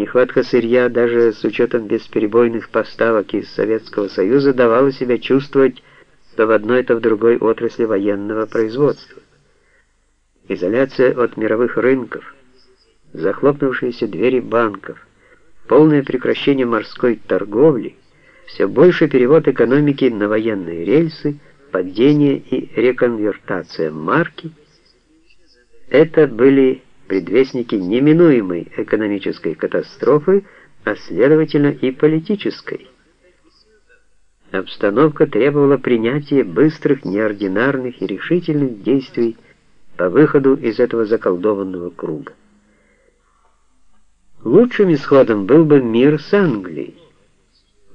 Нехватка сырья даже с учетом бесперебойных поставок из Советского Союза давала себя чувствовать то в одной, то в другой отрасли военного производства. Изоляция от мировых рынков, захлопнувшиеся двери банков, полное прекращение морской торговли, все больше перевод экономики на военные рельсы, падение и реконвертация марки – это были предвестники неминуемой экономической катастрофы, а следовательно и политической. Обстановка требовала принятия быстрых, неординарных и решительных действий по выходу из этого заколдованного круга. Лучшим исходом был бы мир с Англией.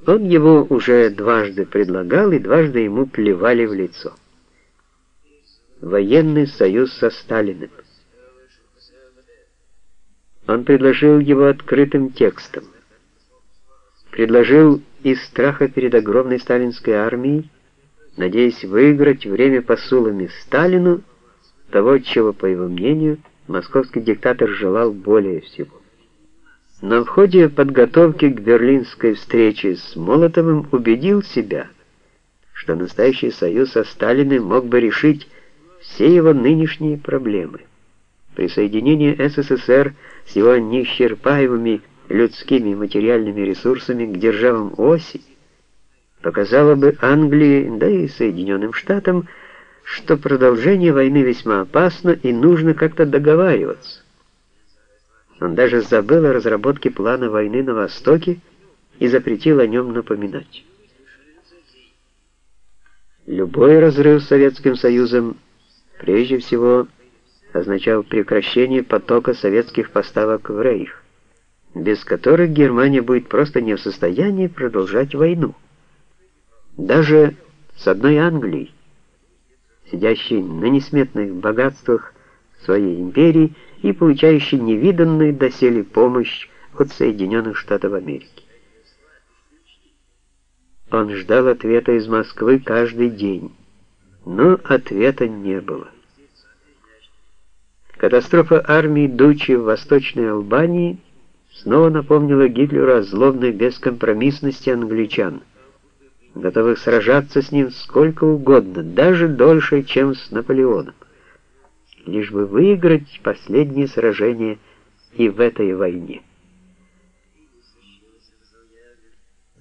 Он его уже дважды предлагал, и дважды ему плевали в лицо. Военный союз со Сталиным. Он предложил его открытым текстом. Предложил из страха перед огромной сталинской армией, надеясь выиграть время посулами Сталину, того, чего, по его мнению, московский диктатор желал более всего. Но в ходе подготовки к берлинской встрече с Молотовым убедил себя, что настоящий союз со Сталиным мог бы решить все его нынешние проблемы. Присоединение СССР с его неисчерпаемыми людскими и материальными ресурсами к державам оси показало бы Англии, да и Соединенным Штатам, что продолжение войны весьма опасно и нужно как-то договариваться. Он даже забыл о разработке плана войны на Востоке и запретил о нем напоминать. Любой разрыв с Советским Союзом прежде всего означал прекращение потока советских поставок в Рейх, без которых Германия будет просто не в состоянии продолжать войну. Даже с одной Англией, сидящей на несметных богатствах своей империи и получающей невиданную доселе помощь от Соединенных Штатов Америки. Он ждал ответа из Москвы каждый день, но ответа не было. Катастрофа армии Дучи в Восточной Албании снова напомнила Гитлеру о злобной бескомпромиссности англичан, готовых сражаться с ним сколько угодно, даже дольше, чем с Наполеоном, лишь бы выиграть последнее сражение и в этой войне.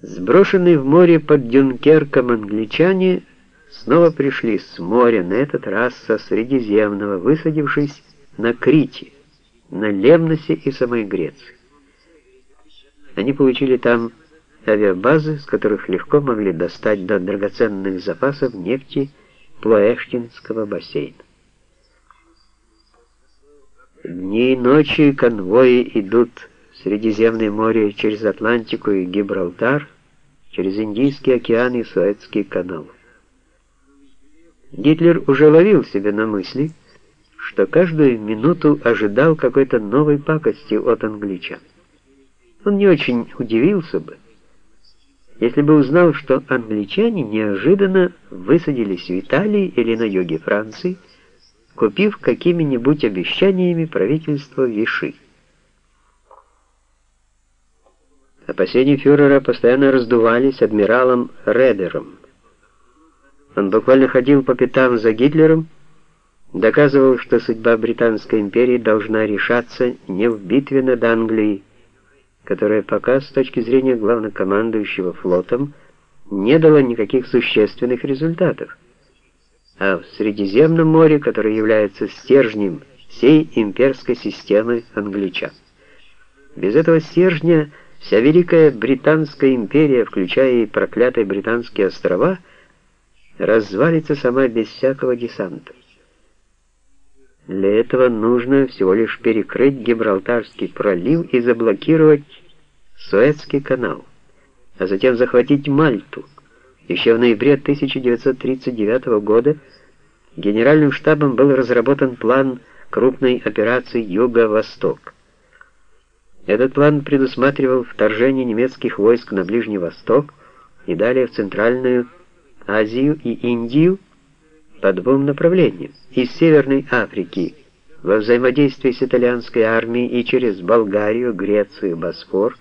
Сброшенные в море под Дюнкерком англичане снова пришли с моря, на этот раз со Средиземного, высадившись на Крите, на Лемносе и самой Греции. Они получили там авиабазы, с которых легко могли достать до драгоценных запасов нефти Плоэштинского бассейна. Дни и ночи конвои идут в Средиземное море через Атлантику и Гибралтар, через Индийский океан и Суэцкий канал. Гитлер уже ловил себя на мысли, что каждую минуту ожидал какой-то новой пакости от англичан. Он не очень удивился бы, если бы узнал, что англичане неожиданно высадились в Италии или на юге Франции, купив какими-нибудь обещаниями правительство Виши. Опасения фюрера постоянно раздувались адмиралом Редером. Он буквально ходил по пятам за Гитлером, доказывал, что судьба Британской империи должна решаться не в битве над Англией, которая пока, с точки зрения главнокомандующего флотом, не дала никаких существенных результатов, а в Средиземном море, которое является стержнем всей имперской системы англичан. Без этого стержня вся Великая Британская империя, включая и проклятые Британские острова, развалится сама без всякого десанта. Для этого нужно всего лишь перекрыть Гибралтарский пролив и заблокировать Суэцкий канал, а затем захватить Мальту. Еще в ноябре 1939 года Генеральным штабом был разработан план крупной операции «Юго-Восток». Этот план предусматривал вторжение немецких войск на Ближний Восток и далее в Центральную Азию и Индию, по двум направлениям. Из Северной Африки во взаимодействии с итальянской армией и через Болгарию, Грецию, Босфор